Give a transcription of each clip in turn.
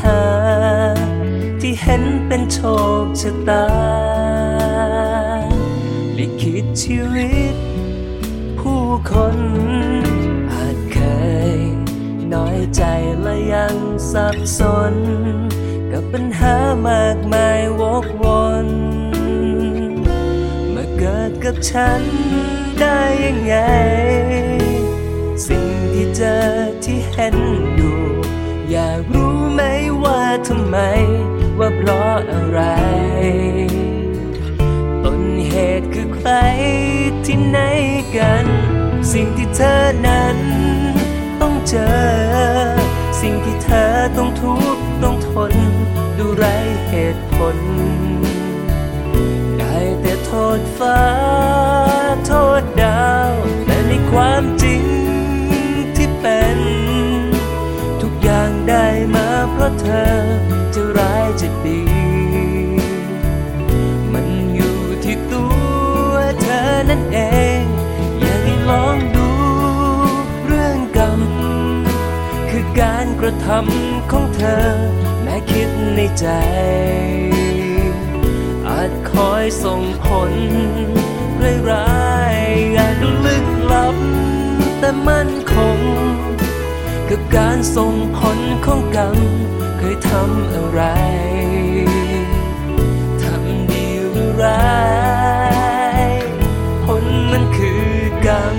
หา ที่เห็นเป็นโชคชะตา ลิขิตชีวิต ผู้คนอาจเคย น้อยใจและยังสับสน กับปัญหามากมายวกวนมาเกิดกับฉันได้ยังไง ทำไมว่าเพราะอะไร ต้นเหตุคือใครที่ไหนกัน สิ่งที่เธอนั้น ต้องเจอ สิ่งที่เธอต้องทุกข์ต้องทน ดูไรเหตุผล ได้แต่โทษฟ้า โทษดาวแต่ในความจริงที่เป็น ทุกอย่างได้มาเพราะเธอ จะดี มันอยู่ที่ตัวเธอนั่นเอง อยากให้ลองดูเรื่องกรรม คือการกระทำของเธอ แม้คิดในใจ อาจคอยส่งผลร้ายๆอาจดูลึกลับแต่มัน การส่งผลของกรรมเคยทำอะไร ทำดีหรือร้าย ผลมันคือกรรม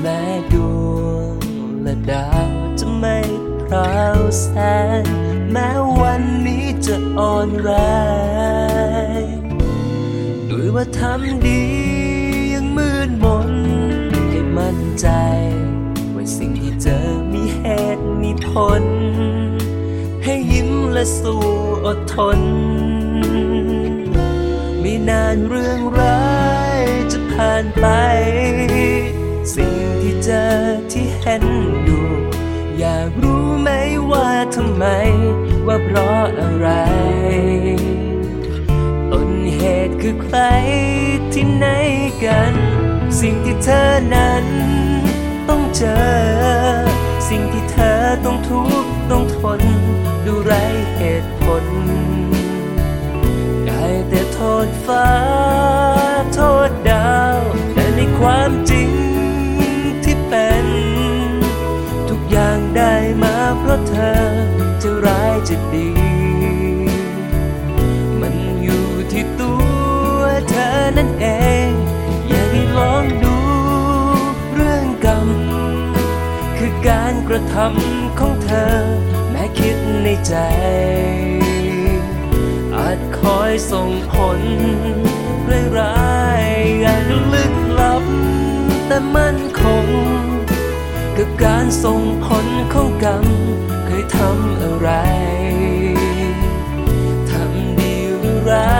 แม้ดวงและดาวจะไม่พราวแสงแม้วันนี้จะอ่อนแรงด้วยว่าทำดี ตุมีผลให้ยิ้มและสู้อดทน ไม่นานเรื่องร้ายจะผ่านไป สิ่งที่เจอที่เห็นอยู่ อยากรู้ไหมว่าทำไม ว่าเพราะอะไร ต้นเหตุคือใครที่ไหนกัน สิ่งที่เธอนั้นต้องเจอ ต้องทุกข์ต้องทน ดูไรเหตุผล ได้แต่โทษฟ้า โทษดาว แต่ในความจริง ระทำของเธอ แม้คิดในใจ อาจคอยส่งผลร้ายๆอาจดูลึกลับ แต่มั่นคง กับการส่งผลของกรรมเคยทำอะไร ทำดีหรือร้าย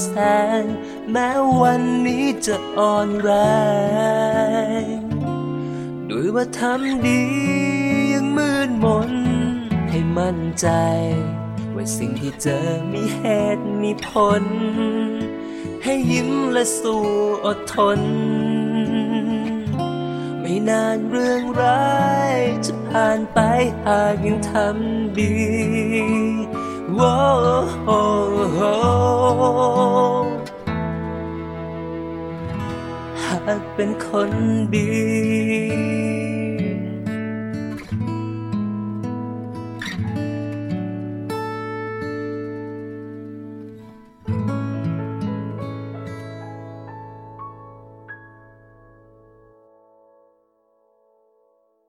แสง แม้วันนี้จะอ่อนแรง ด้วยว่าทำดียังมืดมน ให้มั่นใจ ว่าสิ่งที่เจอมีเหตุมีผล ให้ยิ้มและสู้อดทน ไม่นานเรื่องร้ายจะผ่านไปหากยังทำดี หากเป็นคนดี